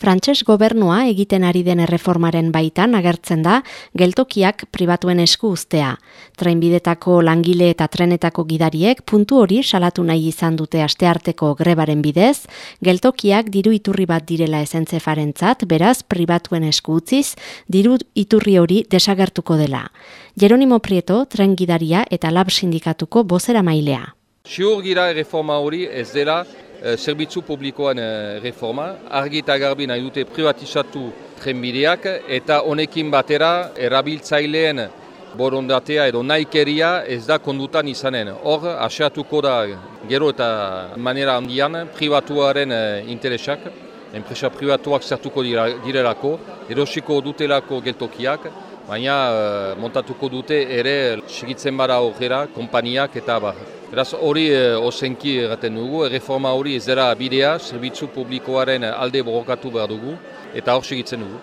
Frantses gobernua egiten ari den erreformaren baitan agertzen da geltokiak pribatuen esku ustea. Trenbidetako langile eta trenetako gidariek puntu hori salatu nahi izan dute astearteko grebaren bidez, geltokiak diru iturri bat direla esentzefarentzat, beraz pribatuen esku utziz, diru iturri hori desagertuko dela. Jeronimo Prieto, tren gidaria eta lab sindikatuko bozera mailea. Siur gira erreforma hori ez dela zerbitzu publikoan eh, reforma, argi eta garbi nahi dute privatizatu trenbideak eta honekin batera erabiltzaileen borondatea edo naikeria ez da kondutan izanen. Hor, aseatuko da gero eta manera handian privatuaren eh, interesak, enpresa privatuak zertuko direlako, erosiko dutelako geltokiak, baina montatuko dute ere segitzen bara horrela, kompaniak eta bar. Beraz hori e, osenki erraten dugu, reforma hori ez dara bidea, zerbitzu publikoaren alde borokatu behar dugu, eta hor segitzen dugu.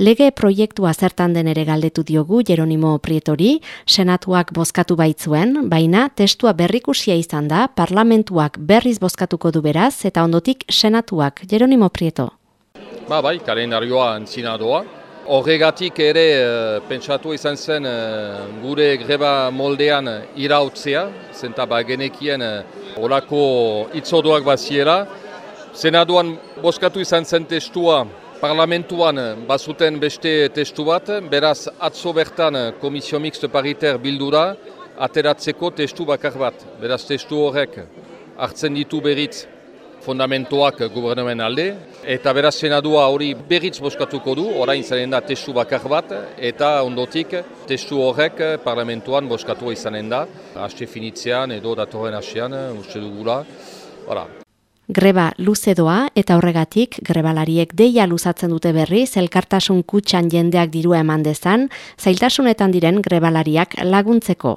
Lege proiektua zertan den ere galdetu diogu Jeronimo Prietori, senatuak bozkatu baitzuen, baina testua berrikusia izan da, parlamentuak berriz bozkatuko du beraz, eta ondotik senatuak, Jeronimo Prieto. Ba bai, kalendarioa antzina doa, Horregatik ere uh, pentsatu izan zen uh, gure greba moldean irautzea, zenta ba genekien uh, orako itzodoak baziera. Senaduan boskatu izan zen testua parlamentuan bazuten beste testu bat, beraz atzo bertan komisio mixte pariter bildura ateratzeko testu bakar bat. Beraz testu horrek hartzen ditu beritz fundamentoak gubernomen alde, eta beraz senadua hori berriz boskatuko du, orain zanen da testu bakar bat, eta ondotik testu horrek parlamentuan boskatu izanen da, haste finitzean edo datorren hastean, uste dugula, Hora. Greba luze doa eta horregatik grebalariek deia luzatzen dute berri zelkartasun kutxan jendeak dirua eman dezan, zailtasunetan diren grebalariak laguntzeko.